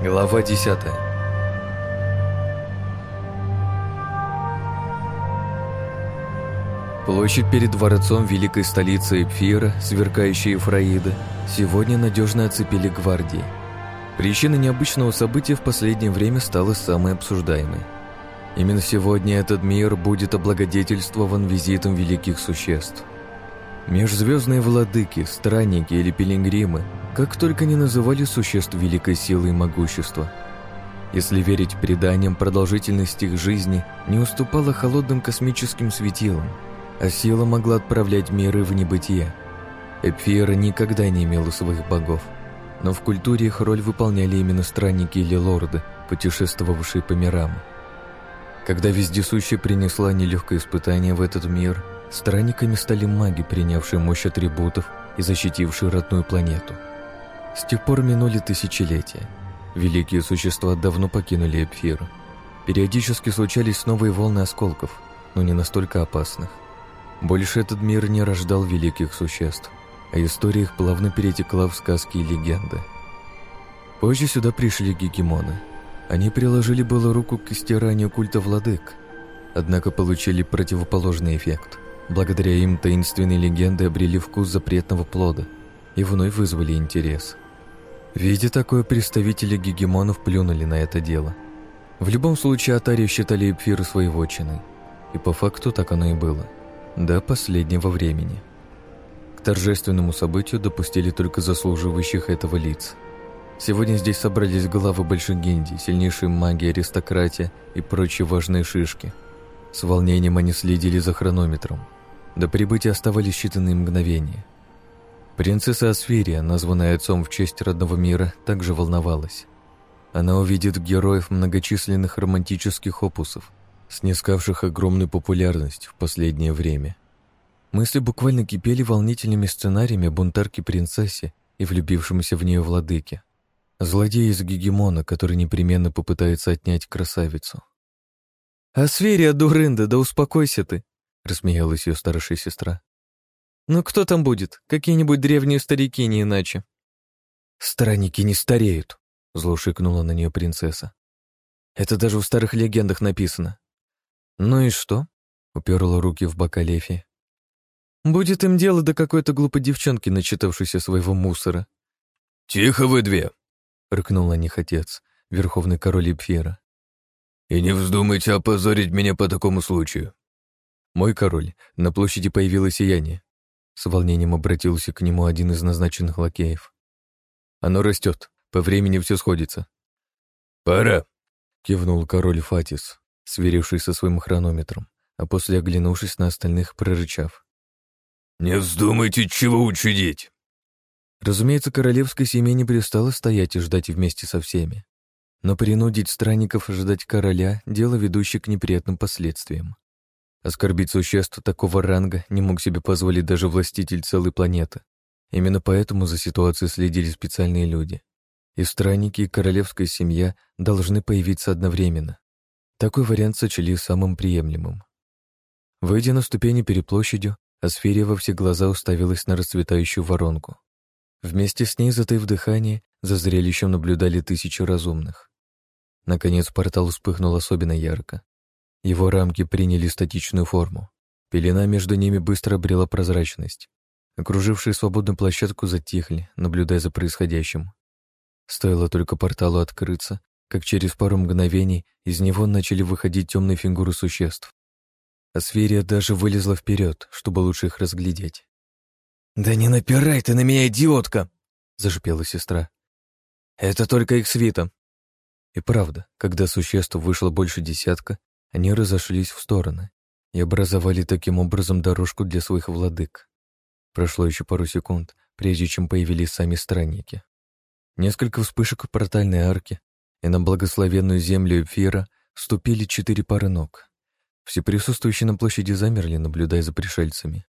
Глава 10 Площадь перед дворцом великой столицы Эпфира, сверкающая Ефраида, сегодня надежно оцепили гвардии. Причина необычного события в последнее время стала самой обсуждаемой. Именно сегодня этот мир будет облагодетельствован визитом великих существ. Межзвездные владыки, странники или пилигримы, как только не называли существ великой силы и могущества. Если верить преданиям, продолжительность их жизни не уступала холодным космическим светилам, а сила могла отправлять миры в небытие. Эпфира никогда не имела своих богов, но в культуре их роль выполняли именно странники или лорды, путешествовавшие по мирам. Когда вездесущая принесла нелегкое испытание в этот мир, странниками стали маги, принявшие мощь атрибутов и защитившие родную планету. С тех пор минули тысячелетия. Великие существа давно покинули Эпфир. Периодически случались новые волны осколков, но не настолько опасных. Больше этот мир не рождал великих существ, а история их плавно перетекла в сказки и легенды. Позже сюда пришли гегемоны – они приложили было руку к стиранию культа владык, однако получили противоположный эффект. Благодаря им таинственные легенды обрели вкус запретного плода и вновь вызвали интерес. Видя такое, представители гегемонов плюнули на это дело. В любом случае, Атари считали Эпфир своей вотчиной. И по факту так оно и было. До последнего времени. К торжественному событию допустили только заслуживающих этого лиц – Сегодня здесь собрались главы больших гильдий, сильнейшие маги, аристократия и прочие важные шишки. С волнением они следили за хронометром. До прибытия оставались считанные мгновения. Принцесса Асфирия, названная отцом в честь родного мира, также волновалась. Она увидит героев многочисленных романтических опусов, снискавших огромную популярность в последнее время. Мысли буквально кипели волнительными сценариями о бунтарке-принцессе и влюбившемуся в нее владыке. Злодей из Гегемона, который непременно попытается отнять красавицу. «Асферия, дурында, да успокойся ты!» — рассмеялась ее старшая сестра. «Ну кто там будет? Какие-нибудь древние старики, не иначе?» «Странники не стареют», — зло шикнула на нее принцесса. «Это даже в старых легендах написано». «Ну и что?» — уперла руки в бока Лефи. «Будет им дело до какой-то глупой девчонки, начитавшейся своего мусора». «Тихо вы две!» — рыкнул на них отец, верховный король Ипфера. «И не вздумайте опозорить меня по такому случаю». «Мой король, на площади появилось сияние». С волнением обратился к нему один из назначенных лакеев. «Оно растет, по времени все сходится». «Пора», — кивнул король Фатис, сверивший со своим хронометром, а после оглянувшись на остальных, прорычав. «Не вздумайте чего учудить!» Разумеется, королевская семья не перестала стоять и ждать вместе со всеми. Но принудить странников ждать короля — дело, ведущее к неприятным последствиям. Оскорбить существ такого ранга не мог себе позволить даже властитель целой планеты. Именно поэтому за ситуацией следили специальные люди. И странники, и королевская семья должны появиться одновременно. Такой вариант сочли самым приемлемым. Выйдя на ступени перед площадью, Асферия во все глаза уставилась на расцветающую воронку. Вместе с ней, затаив дыхание, за зрелищем наблюдали тысячи разумных. Наконец портал вспыхнул особенно ярко. Его рамки приняли статичную форму. Пелена между ними быстро обрела прозрачность. Окружившие свободную площадку затихли, наблюдая за происходящим. Стоило только порталу открыться, как через пару мгновений из него начали выходить темные фигуры существ. Асферия даже вылезла вперед, чтобы лучше их разглядеть. «Да не напирай ты на меня, идиотка!» — зашипела сестра. «Это только их свита». И правда, когда существ вышло больше десятка, они разошлись в стороны и образовали таким образом дорожку для своих владык. Прошло еще пару секунд, прежде чем появились сами странники. Несколько вспышек портальной арки, и на благословенную землю эфира ступили четыре пары ног. Все присутствующие на площади замерли, наблюдая за пришельцами.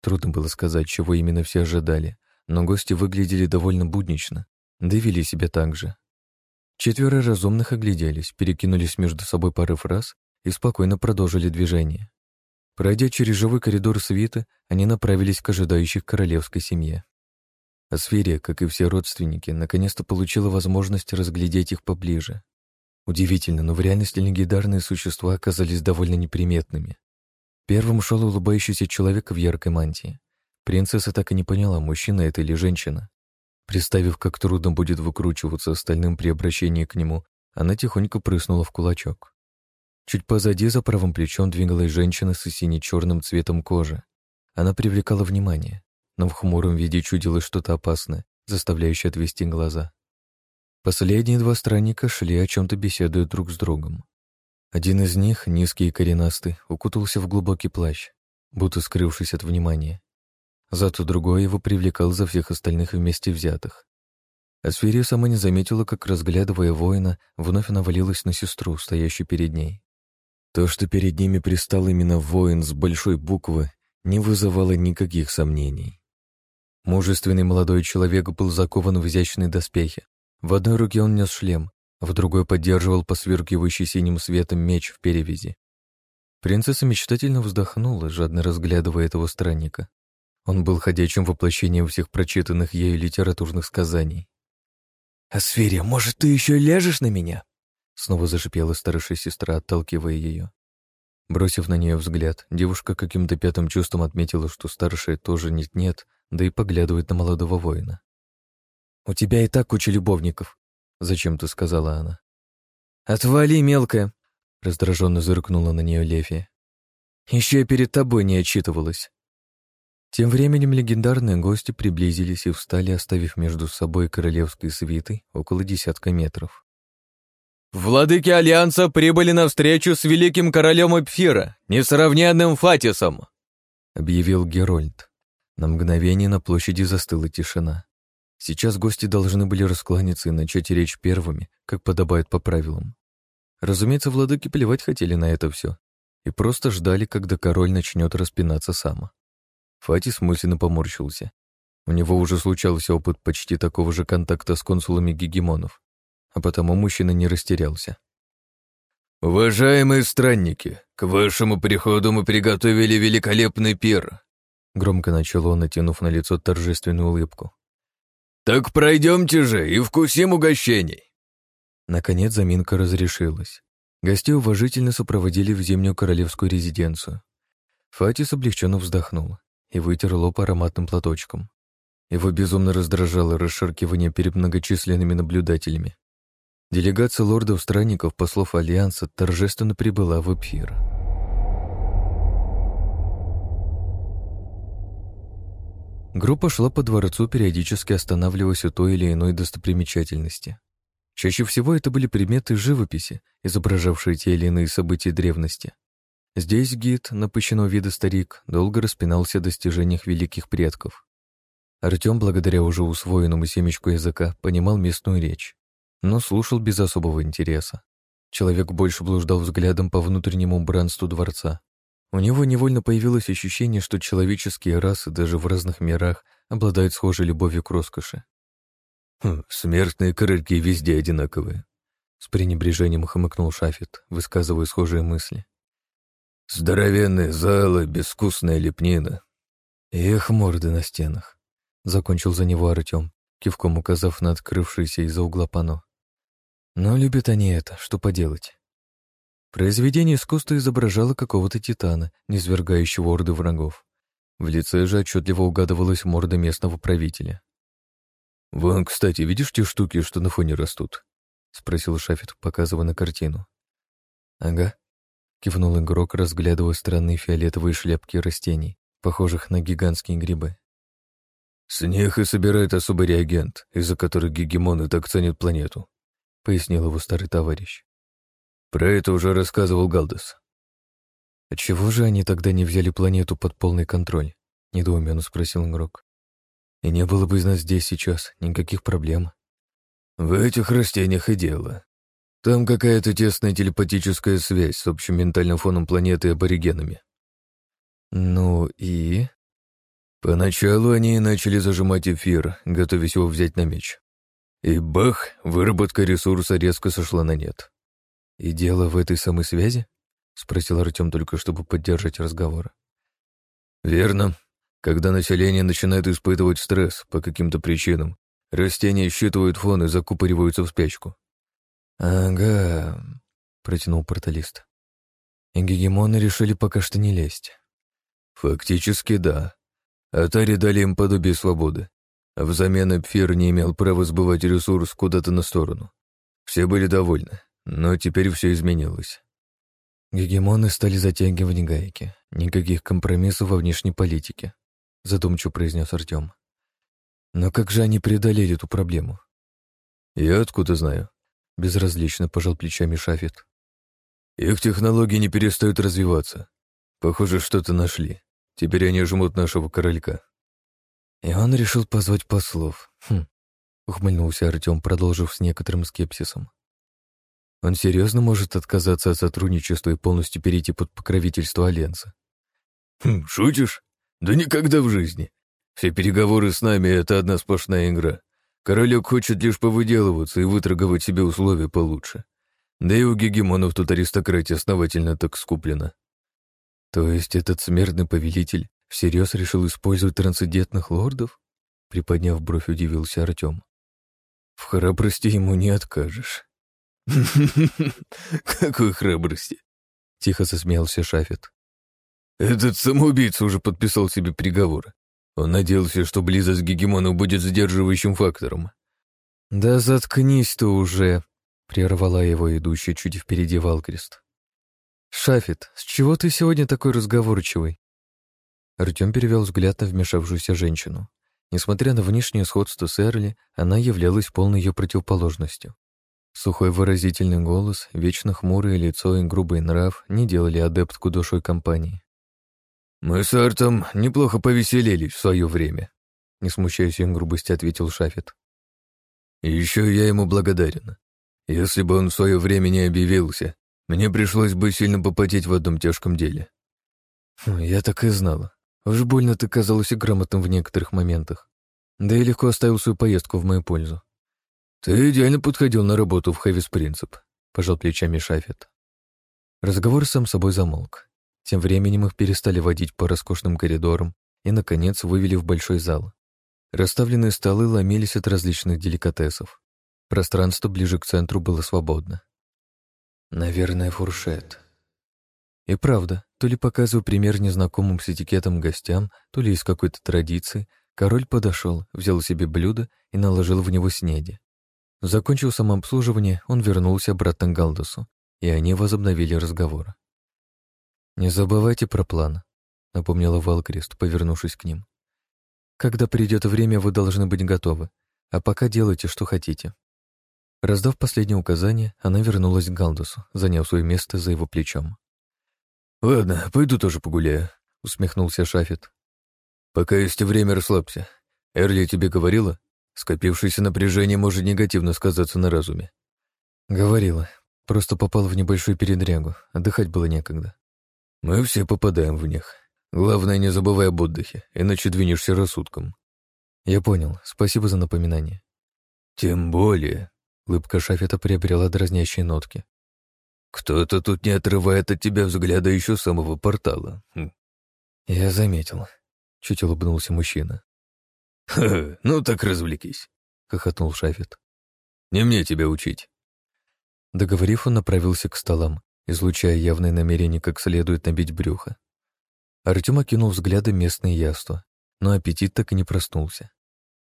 Трудно было сказать, чего именно все ожидали, но гости выглядели довольно буднично, да и вели себя так же. Четверо разумных огляделись, перекинулись между собой пары фраз и спокойно продолжили движение. Пройдя через живой коридор свита, они направились к ожидающих королевской семье. Асферия, как и все родственники, наконец-то получила возможность разглядеть их поближе. Удивительно, но в реальности легендарные существа оказались довольно неприметными. Первым шел улыбающийся человек в яркой мантии. Принцесса так и не поняла, мужчина это или женщина. Представив, как трудно будет выкручиваться остальным при обращении к нему, она тихонько прыснула в кулачок. Чуть позади, за правым плечом, двигалась женщина с сине-черным цветом кожи. Она привлекала внимание, но в хмуром виде чудилось что-то опасное, заставляющее отвести глаза. Последние два странника шли о чем-то беседуя друг с другом. Один из них, низкий и коренастый, укутался в глубокий плащ, будто скрывшись от внимания. Зато другой его привлекал за всех остальных вместе взятых. Асферия сама не заметила, как, разглядывая воина, вновь навалилась на сестру, стоящую перед ней. То, что перед ними пристал именно воин с большой буквы, не вызывало никаких сомнений. Мужественный молодой человек был закован в изящные доспехи. В одной руке он нес шлем, в другой поддерживал посверкивающий синим светом меч в перевязи. Принцесса мечтательно вздохнула, жадно разглядывая этого странника. Он был ходячим воплощением всех прочитанных ею литературных сказаний. «Асфирия, может, ты еще ляжешь на меня?» Снова зашипела старшая сестра, отталкивая ее. Бросив на нее взгляд, девушка каким-то пятым чувством отметила, что старшая тоже нет-нет, да и поглядывает на молодого воина. «У тебя и так куча любовников», — зачем-то сказала она. «Отвали, мелкая!» — раздраженно зыркнула на нее Лефия. «Еще и перед тобой не отчитывалась». Тем временем легендарные гости приблизились и встали, оставив между собой королевской свитой около десятка метров. «Владыки Альянса прибыли на встречу с великим королем Эпфира, несравненным Фатисом!» — объявил Герольд. На мгновение на площади застыла тишина. Сейчас гости должны были раскланяться и начать речь первыми, как подобает по правилам. Разумеется, владыки плевать хотели на это все и просто ждали, когда король начнет распинаться сам. Фатис мысленно поморщился. У него уже случался опыт почти такого же контакта с консулами гегемонов, а потому мужчина не растерялся. «Уважаемые странники, к вашему приходу мы приготовили великолепный пир», громко начал он, натянув на лицо торжественную улыбку. «Так пройдемте же и вкусим угощений!» Наконец заминка разрешилась. Гостей уважительно сопроводили в зимнюю королевскую резиденцию. Фатис облегченно вздохнул и вытер лоб ароматным платочком. Его безумно раздражало расшаркивание перед многочисленными наблюдателями. Делегация лордов-странников, послов Альянса, торжественно прибыла в Эпфир. Группа шла по дворцу, периодически останавливаясь у той или иной достопримечательности. Чаще всего это были предметы живописи, изображавшие те или иные события древности. Здесь гид, напыщенного вида старик, долго распинался о достижениях великих предков. Артем, благодаря уже усвоенному семечку языка, понимал местную речь, но слушал без особого интереса. Человек больше блуждал взглядом по внутреннему убранству дворца. У него невольно появилось ощущение, что человеческие расы даже в разных мирах обладают схожей любовью к роскоши. Хм, «Смертные корольки везде одинаковые», — с пренебрежением хмыкнул Шафет, высказывая схожие мысли. Здоровенные залы, безвкусная лепнина. Эх, морды на стенах. Закончил за него Артем, кивком указав на открывшееся из-за угла пано. Но любят они это, что поделать. Произведение искусства изображало какого-то титана, низвергающего орды врагов. В лице же отчетливо угадывалась морда местного правителя. «Вон, кстати, видишь те штуки, что на фоне растут?» — спросил Шафет, показывая на картину. «Ага», Кивнул игрок, разглядывая странные фиолетовые шляпки растений, похожих на гигантские грибы. «С них и собирает особый реагент, из-за которых гегемоны так ценят планету», — пояснил его старый товарищ. «Про это уже рассказывал Галдес». «Отчего же они тогда не взяли планету под полный контроль?» — недоуменно спросил игрок. «И не было бы из нас здесь сейчас никаких проблем». «В этих растениях и дело. Там какая-то тесная телепатическая связь с общим ментальным фоном планеты и аборигенами. Ну и... Поначалу они начали зажимать эфир, готовясь его взять на меч. И бах, выработка ресурса резко сошла на нет. «И дело в этой самой связи?» — спросил Артем только, чтобы поддержать разговор. «Верно. Когда население начинает испытывать стресс по каким-то причинам, растения считывают фон и закупориваются в спячку. «Ага», — протянул порталист. И гегемоны решили пока что не лезть. Фактически, да. Атари дали им подобие свободы. Взамен Эпфир не имел права сбывать ресурс куда-то на сторону. Все были довольны, но теперь все изменилось. Гегемоны стали затягивать гайки. Никаких компромиссов во внешней политике, задумчиво произнес Артем. Но как же они преодолели эту проблему? Я откуда знаю? Безразлично пожал плечами Шафет. Их технологии не перестают развиваться. Похоже, что-то нашли. Теперь они жмут нашего королька. И он решил позвать послов. Хм. Ухмыльнулся Артем, продолжив с некоторым скепсисом. Он серьезно может отказаться от сотрудничества и полностью перейти под покровительство Альянса. Хм, шутишь? Да никогда в жизни. Все переговоры с нами — это одна сплошная игра. Королек хочет лишь повыделываться и выторговать себе условия получше. Да и у гегемонов тут аристократия основательно так скуплена. То есть этот смертный повелитель всерьез решил использовать трансцендентных лордов? Приподняв бровь, удивился Артем. В храбрости ему не откажешь. Какой храбрости? Тихо засмеялся Шафет. Этот самоубийца уже подписал себе приговор. Он надеялся, что близость к будет сдерживающим фактором. «Да заткнись ты уже!» — прервала его идущая чуть впереди Валкрест. «Шафет, с чего ты сегодня такой разговорчивый?» Артем перевел взгляд на вмешавшуюся женщину. Несмотря на внешнее сходство с Эрли, она являлась полной ее противоположностью. Сухой выразительный голос, вечно хмурое лицо и грубый нрав не делали адептку душой компании. «Мы с Артом неплохо повеселились в свое время», — не смущаясь им грубости, ответил Шафет. «И еще я ему благодарен. Если бы он в свое время не объявился, мне пришлось бы сильно попотеть в одном тяжком деле». Хм, «Я так и знала. Уж больно ты казалась и грамотным в некоторых моментах. Да и легко оставил свою поездку в мою пользу». «Ты идеально подходил на работу в Хэвис Принцип», — пожал плечами Шафет. Разговор сам собой замолк. Тем временем их перестали водить по роскошным коридорам и, наконец, вывели в большой зал. Расставленные столы ломились от различных деликатесов. Пространство ближе к центру было свободно. Наверное, фуршет. И правда, то ли показывая пример незнакомым с этикетом гостям, то ли из какой-то традиции, король подошел, взял себе блюдо и наложил в него снеди. Закончив самообслуживание, он вернулся обратно к Галдусу, и они возобновили разговор. «Не забывайте про план», — напомнила Валкрест, повернувшись к ним. «Когда придет время, вы должны быть готовы, а пока делайте, что хотите». Раздав последнее указание, она вернулась к Галдусу, заняв свое место за его плечом. «Ладно, пойду тоже погуляю», — усмехнулся Шафет. «Пока есть время, расслабься. Эрли тебе говорила? Скопившееся напряжение может негативно сказаться на разуме». «Говорила. Просто попал в небольшую передрягу. Отдыхать было некогда». Мы все попадаем в них. Главное, не забывай об отдыхе, иначе двинешься рассудком. Я понял. Спасибо за напоминание. Тем более, улыбка Шафета приобрела дразнящие нотки. Кто-то тут не отрывает от тебя взгляда еще самого портала. Хм. Я заметил. Чуть улыбнулся мужчина. «Ха, ну так развлекись», — хохотнул Шафет. «Не мне тебя учить». Договорив, он направился к столам, излучая явное намерение как следует набить брюхо. Артем окинул взглядом местные яства, но аппетит так и не проснулся.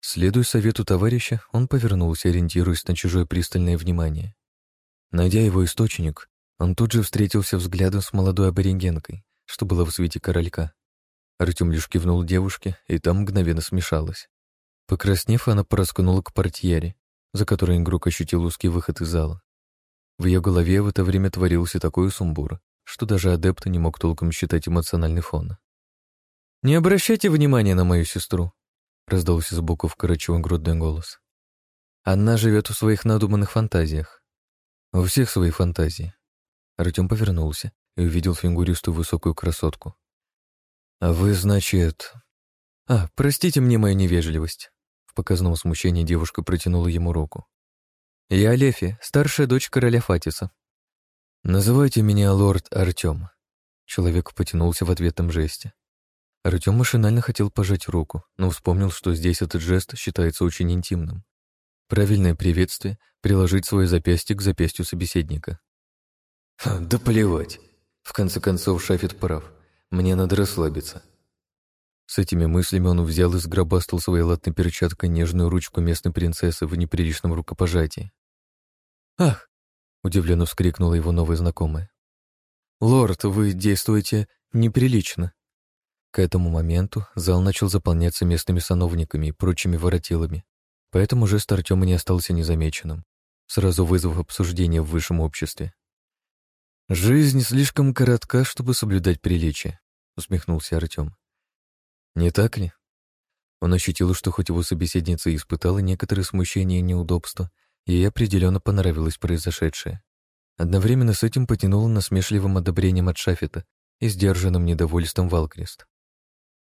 Следуя совету товарища, он повернулся, ориентируясь на чужое пристальное внимание. Найдя его источник, он тут же встретился взглядом с молодой аборигенкой, что было в свете королька. Артем лишь кивнул девушке, и там мгновенно смешалась. Покраснев, она пораскнула к портьере, за которой игрок ощутил узкий выход из зала. В ее голове в это время творился такой сумбур, что даже адепт не мог толком считать эмоциональный фон. «Не обращайте внимания на мою сестру», — раздался сбоку вкорочевый грудной голос. «Она живет в своих надуманных фантазиях. У всех свои фантазии». Артем повернулся и увидел фигуристую высокую красотку. «А вы, значит...» «А, простите мне мою невежливость». В показном смущении девушка протянула ему руку. «Я Алефи, старшая дочь короля Фатиса». «Называйте меня лорд Артем». Человек потянулся в ответном жесте. Артем машинально хотел пожать руку, но вспомнил, что здесь этот жест считается очень интимным. Правильное приветствие — приложить свое запястье к запястью собеседника. «Да плевать. В конце концов, Шафет прав. Мне надо расслабиться». С этими мыслями он взял и сгробастал своей латной перчаткой нежную ручку местной принцессы в неприличном рукопожатии. «Ах!» — удивленно вскрикнула его новая знакомая. «Лорд, вы действуете неприлично». К этому моменту зал начал заполняться местными сановниками и прочими воротилами, поэтому жест Артема не остался незамеченным, сразу вызвав обсуждение в высшем обществе. «Жизнь слишком коротка, чтобы соблюдать приличие», — усмехнулся Артем. «Не так ли?» Он ощутил, что хоть его собеседница испытала некоторые смущения и неудобства, ей определенно понравилось произошедшее. Одновременно с этим потянуло насмешливым одобрением от Шафета и сдержанным недовольством Валкрест.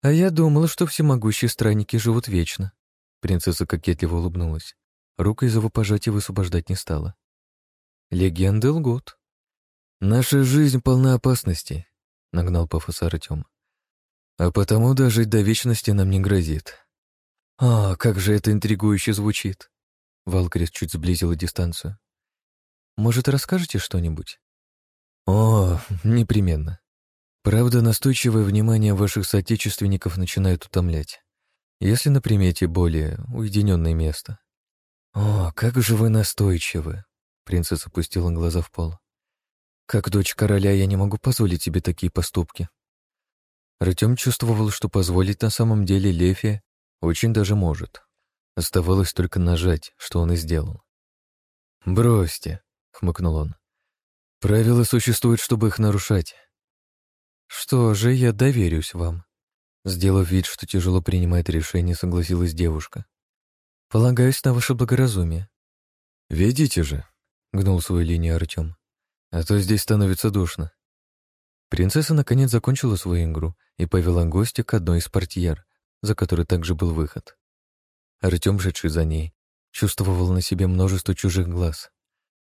«А я думала, что всемогущие странники живут вечно». Принцесса кокетливо улыбнулась. Руку из его пожатия высвобождать не стала. «Легенды лгут. Наша жизнь полна опасностей», — нагнал пафос Артем. «А потому дожить до вечности нам не грозит». «А, как же это интригующе звучит!» Валкрис чуть сблизила дистанцию. «Может, расскажете что-нибудь?» «О, непременно. Правда, настойчивое внимание ваших соотечественников начинает утомлять. Если на примете более уединенное место. О, как же вы настойчивы! Принцесса опустила глаза в пол. Как дочь короля я не могу позволить себе такие поступки. Артем чувствовал, что позволить на самом деле Лефия очень даже может. Оставалось только нажать, что он и сделал. «Бросьте», — хмыкнул он. «Правила существуют, чтобы их нарушать. «Что же, я доверюсь вам». Сделав вид, что тяжело принимает решение, согласилась девушка. «Полагаюсь на ваше благоразумие». «Ведите же», — гнул свою линию Артем. «А то здесь становится душно». Принцесса наконец закончила свою игру и повела гостя к одной из портьер, за которой также был выход. Артем, шедший за ней, чувствовал на себе множество чужих глаз.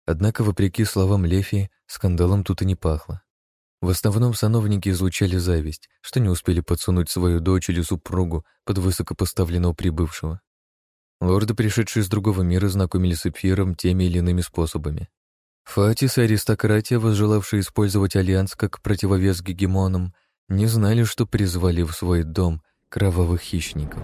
Однако, вопреки словам Лефии, скандалом тут и не пахло. В основном сановники излучали зависть, что не успели подсунуть свою дочь или супругу под высокопоставленного прибывшего. Лорды, пришедшие из другого мира, знакомились с Эпфиром теми или иными способами. Фатис и аристократия, возжелавшие использовать Альянс как противовес гегемонам, не знали, что призвали в свой дом кровавых хищников.